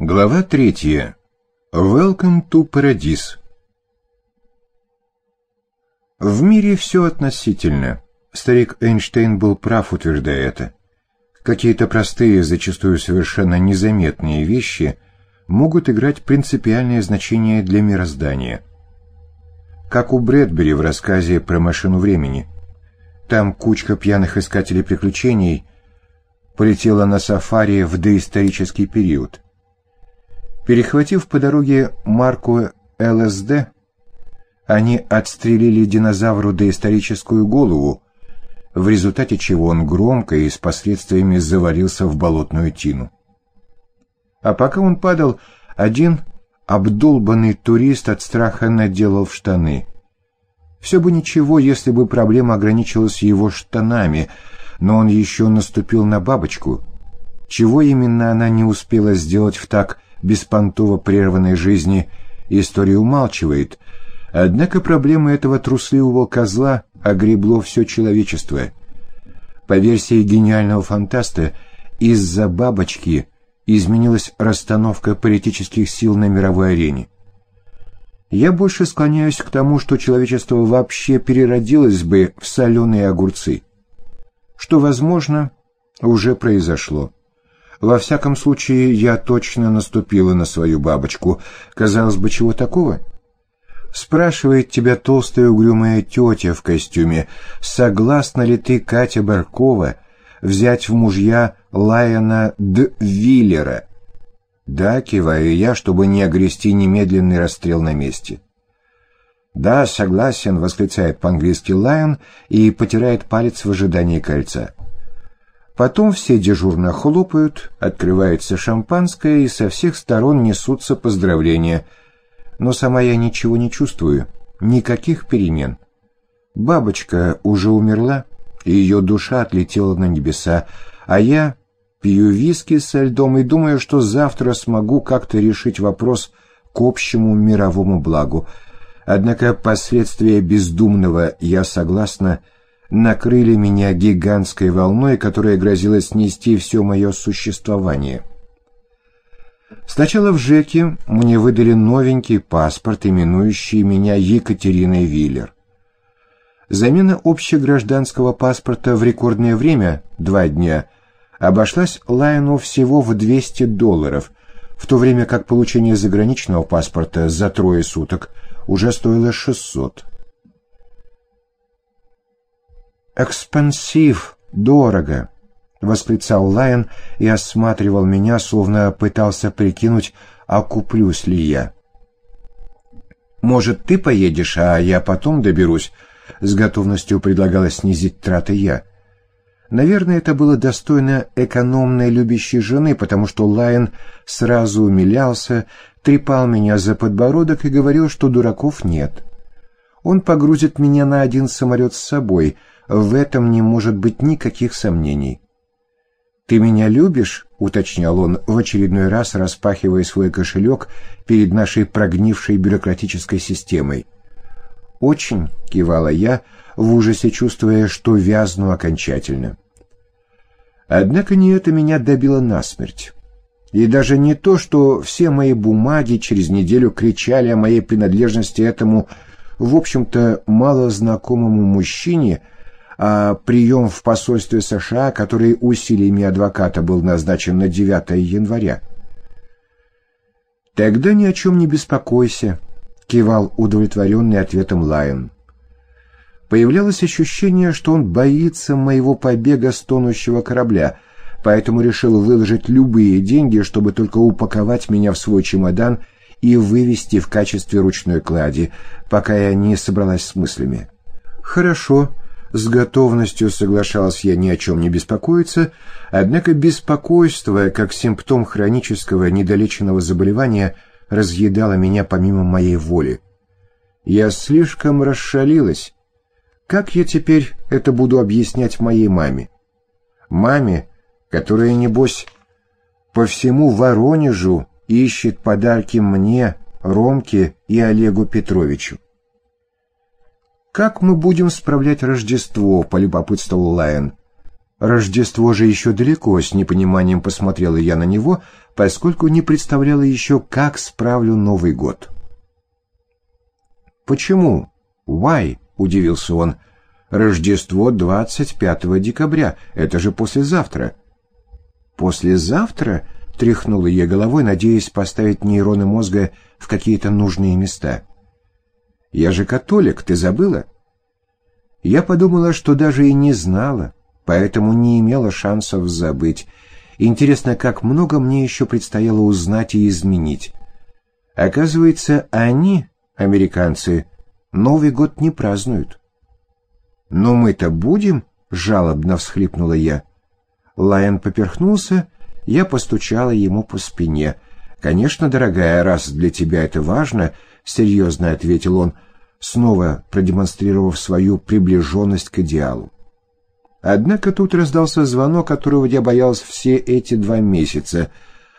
Глава третья. Welcome to Paradise. В мире все относительно. Старик Эйнштейн был прав, утверждая это. Какие-то простые, зачастую совершенно незаметные вещи могут играть принципиальное значение для мироздания. Как у Брэдбери в рассказе про машину времени. Там кучка пьяных искателей приключений полетела на сафари в доисторический период. Перехватив по дороге марку ЛСД, они отстрелили динозавру доисторическую голову, в результате чего он громко и с последствиями заварился в болотную тину. А пока он падал, один обдолбанный турист от страха наделал в штаны. Все бы ничего, если бы проблема ограничилась его штанами, но он еще наступил на бабочку. Чего именно она не успела сделать в так беспонтово прерванной жизни история умалчивает, однако проблема этого трусливого козла огребло все человечество. По версии гениального фантаста, из-за бабочки изменилась расстановка политических сил на мировой арене. Я больше склоняюсь к тому, что человечество вообще переродилось бы в соленые огурцы. Что, возможно, уже произошло. Во всяком случае, я точно наступила на свою бабочку. Казалось бы, чего такого? Спрашивает тебя толстая угрюмая тетя в костюме, согласна ли ты, Катя Баркова, взять в мужья Лайона Д. Виллера? Да, киваю я, чтобы не огрести немедленный расстрел на месте. «Да, согласен», — восклицает по-английски Лайон и потирает палец в ожидании кольца. Потом все дежурно хлопают, открывается шампанское, и со всех сторон несутся поздравления. Но сама я ничего не чувствую, никаких перемен. Бабочка уже умерла, и ее душа отлетела на небеса, а я пью виски со льдом и думаю, что завтра смогу как-то решить вопрос к общему мировому благу. Однако последствия бездумного «я согласна» накрыли меня гигантской волной, которая грозила снести все мое существование. Сначала в ЖЭКе мне выдали новенький паспорт, именующий меня Екатериной Виллер. Замена общегражданского паспорта в рекордное время, два дня, обошлась Лайну всего в 200 долларов, в то время как получение заграничного паспорта за трое суток уже стоило 600. «Экспансив, дорого!» — восклицал Лайон и осматривал меня, словно пытался прикинуть, окуплюсь ли я. «Может, ты поедешь, а я потом доберусь?» — с готовностью предлагала снизить траты я. Наверное, это было достойно экономной любящей жены, потому что Лайон сразу умилялся, трепал меня за подбородок и говорил, что дураков нет. Он погрузит меня на один самолет с собой — в этом не может быть никаких сомнений. «Ты меня любишь?» — уточнял он, в очередной раз распахивая свой кошелек перед нашей прогнившей бюрократической системой. «Очень», — кивала я, в ужасе чувствуя, что вязну окончательно. Однако не это меня добило насмерть. И даже не то, что все мои бумаги через неделю кричали о моей принадлежности этому, в общем-то, малознакомому мужчине — а прием в посольстве США, который усилиями адвоката был назначен на 9 января. «Тогда ни о чем не беспокойся», — кивал удовлетворенный ответом Лайон. Появлялось ощущение, что он боится моего побега с тонущего корабля, поэтому решил выложить любые деньги, чтобы только упаковать меня в свой чемодан и вывести в качестве ручной клади, пока я не собралась с мыслями. «Хорошо», с готовностью соглашался я ни о чем не беспокоиться, однако беспокойство, как симптом хронического недолеченного заболевания, разъедало меня помимо моей воли. Я слишком расшалилась. Как я теперь это буду объяснять моей маме? Маме, которая, небось, по всему Воронежу ищет подарки мне, Ромке и Олегу Петровичу. «Как мы будем справлять Рождество?» — полюбопытствовал Лайон. Рождество же еще далеко, с непониманием посмотрела я на него, поскольку не представляла еще, как справлю Новый год. «Почему? Why?» — удивился он. «Рождество 25 декабря. Это же послезавтра». «Послезавтра?» — тряхнула я головой, надеясь поставить нейроны мозга в какие-то нужные места. «Я же католик, ты забыла?» Я подумала, что даже и не знала, поэтому не имела шансов забыть. Интересно, как много мне еще предстояло узнать и изменить. Оказывается, они, американцы, Новый год не празднуют. «Но мы-то будем?» — жалобно всхлипнула я. Лайон поперхнулся, я постучала ему по спине. «Конечно, дорогая, раз для тебя это важно», — серьезно ответил он, снова продемонстрировав свою приближенность к идеалу. Однако тут раздался звонок, которого я боялась все эти два месяца.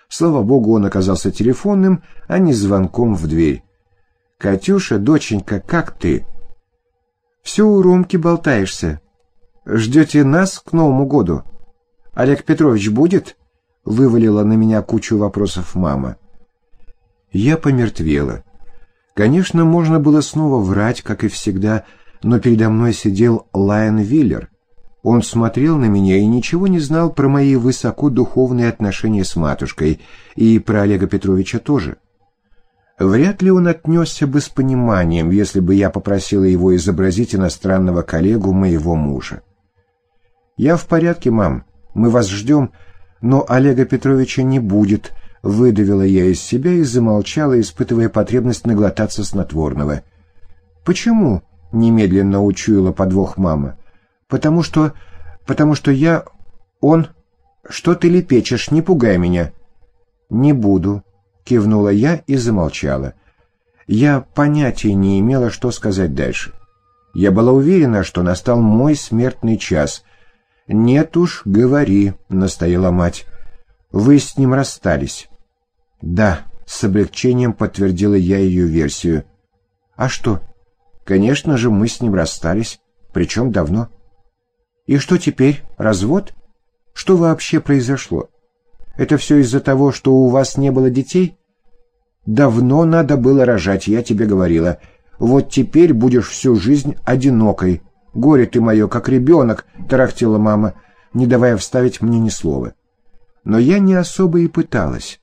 Слава богу, он оказался телефонным, а не звонком в дверь. «Катюша, доченька, как ты?» «Все у Ромки болтаешься. Ждете нас к Новому году? Олег Петрович будет?» Вывалила на меня кучу вопросов мама. Я помертвела. Конечно, можно было снова врать, как и всегда, но передо мной сидел Лайон Виллер — он смотрел на меня и ничего не знал про мои высокодуховные отношения с матушкой, и про Олега Петровича тоже. Вряд ли он отнесся бы с пониманием, если бы я попросила его изобразить иностранного коллегу моего мужа. «Я в порядке, мам, мы вас ждем, но Олега Петровича не будет», — выдавила я из себя и замолчала, испытывая потребность наглотаться снотворного. «Почему?» — немедленно учуяла подвох мама потому что... потому что я... он... Что ты лепечешь, не пугай меня. Не буду, кивнула я и замолчала. Я понятия не имела, что сказать дальше. Я была уверена, что настал мой смертный час. «Нет уж, говори», — настояла мать. «Вы с ним расстались». «Да», — с облегчением подтвердила я ее версию. «А что?» «Конечно же, мы с ним расстались. Причем давно». И что теперь? Развод? Что вообще произошло? Это все из-за того, что у вас не было детей? Давно надо было рожать, я тебе говорила. Вот теперь будешь всю жизнь одинокой. Горе ты мое, как ребенок, тарахтела мама, не давая вставить мне ни слова. Но я не особо и пыталась.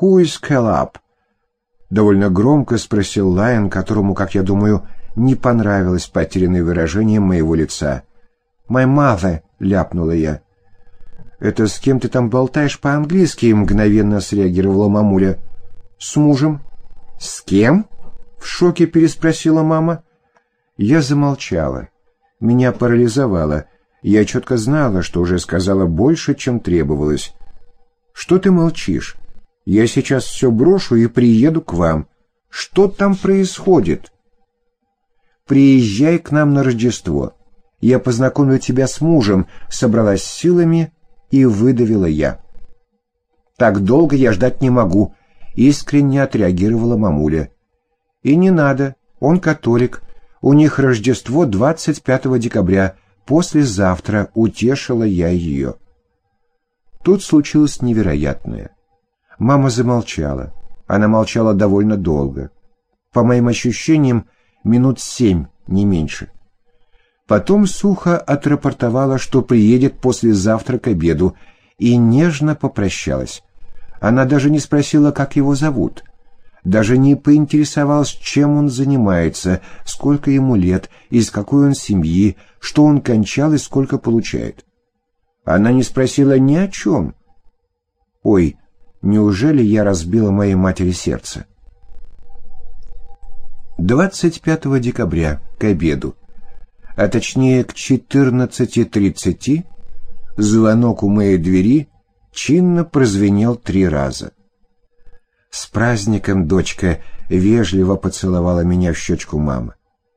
«Who is Calab?» Довольно громко спросил Лайон, которому, как я думаю, не понравилось потерянное выражение моего лица. «My mother!» — ляпнула я. «Это с кем ты там болтаешь по-английски?» — мгновенно среагировала мамуля. «С мужем». «С кем?» — в шоке переспросила мама. Я замолчала. Меня парализовало. Я четко знала, что уже сказала больше, чем требовалось. «Что ты молчишь? Я сейчас все брошу и приеду к вам. Что там происходит?» приезжай к нам на Рождество. Я познакомлю тебя с мужем», — собралась силами и выдавила я. «Так долго я ждать не могу», — искренне отреагировала мамуля. «И не надо, он католик. У них Рождество 25 декабря, послезавтра», — утешила я ее. Тут случилось невероятное. Мама замолчала. Она молчала довольно долго. По моим ощущениям, минут семь, не меньше. Потом сухо отрапортовала, что приедет послезавтра к обеду, и нежно попрощалась. Она даже не спросила, как его зовут. Даже не поинтересовалась, чем он занимается, сколько ему лет, из какой он семьи, что он кончал и сколько получает. Она не спросила ни о чем. Ой, неужели я разбила моей матери сердце? 25 декабря к обеду, а точнее к 14.30, звонок у моей двери чинно прозвенел три раза. «С праздником, дочка!» — вежливо поцеловала меня в щечку мама,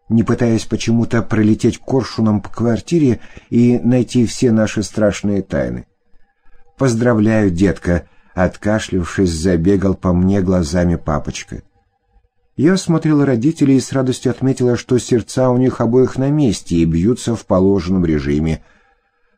не пытаясь почему-то пролететь коршуном по квартире и найти все наши страшные тайны. «Поздравляю, детка!» — откашлившись, забегал по мне глазами папочка. Я смотрела родителей и с радостью отметила, что сердца у них обоих на месте и бьются в положенном режиме.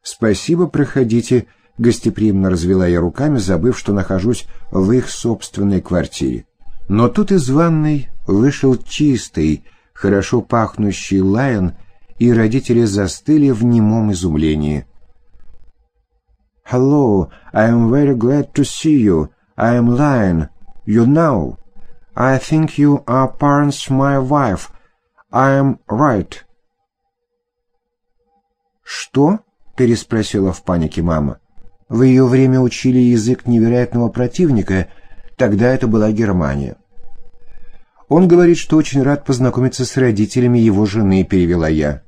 «Спасибо, проходите», — гостеприимно развела я руками, забыв, что нахожусь в их собственной квартире. Но тут из ванной вышел чистый, хорошо пахнущий Лайон, и родители застыли в немом изумлении. «Hello, I am very glad to see you. I am Lion. You know. I think you are parents my wife. I am right». «Что?» — переспросила в панике мама. «В ее время учили язык невероятного противника. Тогда это была Германия». «Он говорит, что очень рад познакомиться с родителями его жены», — перевела я.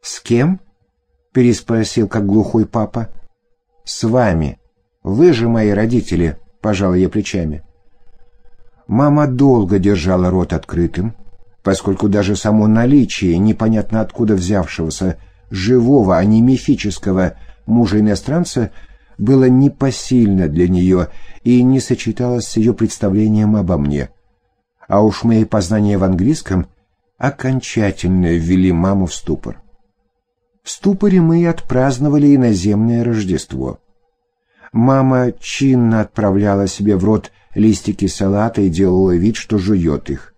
«С кем?» — переспросил, как глухой папа. «С вами. Вы же мои родители», — пожала я плечами. Мама долго держала рот открытым, поскольку даже само наличие непонятно откуда взявшегося живого, а не мифического мужа-иностранца было непосильно для нее и не сочеталось с ее представлением обо мне. А уж мои познания в английском окончательно ввели маму в ступор. В ступоре мы отпраздновали иноземное Рождество. Мама чинно отправляла себе в рот листики салата и делала вид, что жует их.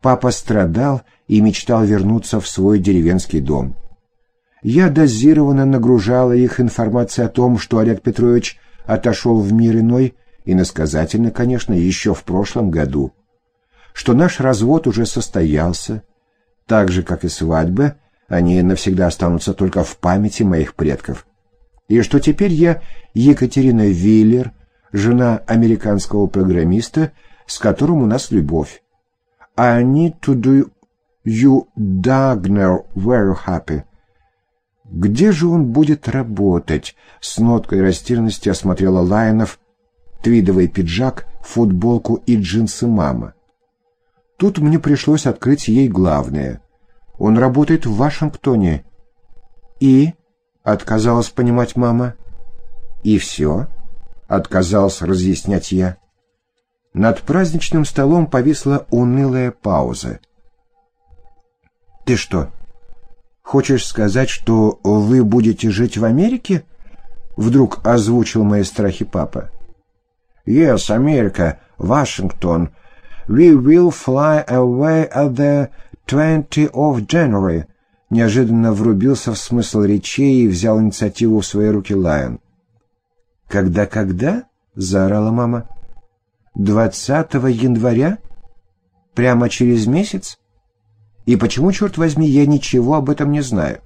Папа страдал и мечтал вернуться в свой деревенский дом. Я дозированно нагружала их информацией о том, что Олег Петрович отошел в мир иной, иносказательно, конечно, еще в прошлом году, что наш развод уже состоялся, так же, как и свадьба, они навсегда останутся только в памяти моих предков, и что теперь я Екатерина Виллер, жена американского программиста, с которым у нас любовь. I need to do you Dagner very happy. Где же он будет работать? С ноткой растерянности осмотрела Лайнов твидовый пиджак, футболку и джинсы мама. Тут мне пришлось открыть ей главное. Он работает в Вашингтоне. И? Отказалась понимать мама. И все? Отказалась разъяснять я. Над праздничным столом повисла унылая пауза. «Ты что, хочешь сказать, что вы будете жить в Америке?» Вдруг озвучил мои страхи папа. «Yes, Америка, Вашингтон. We will fly away at the 20 of January». Неожиданно врубился в смысл речей и взял инициативу в свои руки Лайон. «Когда-когда?» — заорала мама. «Двадцатого января? Прямо через месяц? И почему, черт возьми, я ничего об этом не знаю?»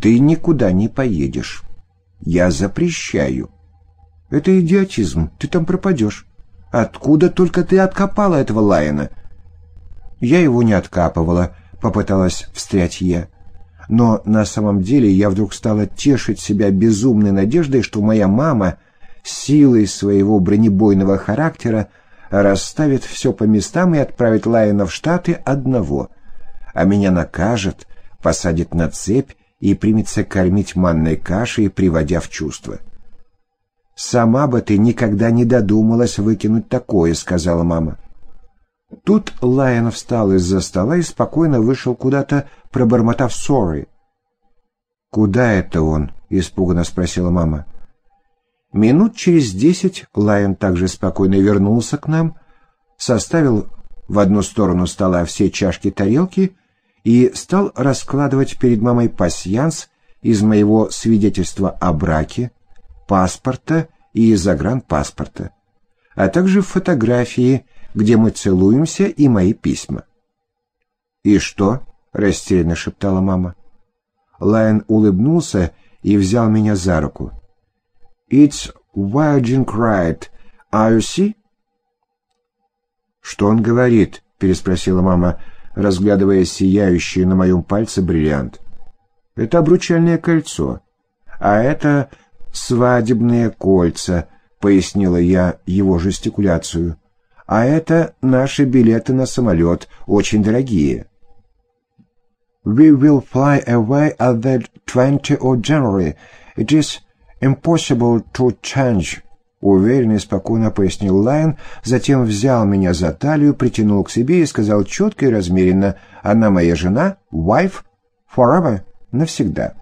«Ты никуда не поедешь. Я запрещаю». «Это идиотизм. Ты там пропадешь. Откуда только ты откопала этого Лайена?» «Я его не откапывала», — попыталась встрять я. Но на самом деле я вдруг стала тешить себя безумной надеждой, что моя мама силой своего бронебойного характера расставит все по местам и отправит Лайена в Штаты одного, а меня накажет, посадит на цепь и примется кормить манной кашей, приводя в чувство. «Сама бы ты никогда не додумалась выкинуть такое», — сказала мама. Тут Лайон встал из-за стола и спокойно вышел куда-то, пробормотав ссоры. «Куда это он?» — испуганно спросила мама. Минут через десять Лайон также спокойно вернулся к нам, составил в одну сторону стола все чашки-тарелки и стал раскладывать перед мамой пасьянс из моего свидетельства о браке, паспорта и загранпаспорта, а также фотографии где мы целуемся, и мои письма. «И что?» — растерянно шептала мама. Лайон улыбнулся и взял меня за руку. «It's Virgin Cried. Are you see?» «Что он говорит?» — переспросила мама, разглядывая сияющий на моем пальце бриллиант. «Это обручальное кольцо, а это свадебные кольца», — пояснила я его жестикуляцию. А это наши билеты на самолет, очень дорогие. We will fly away at the 20 of January. It is impossible to change. Уверенно и спокойно пояснил Лайн, затем взял меня за талию, притянул к себе и сказал четко и размеренно «Она моя жена, wife, forever, навсегда».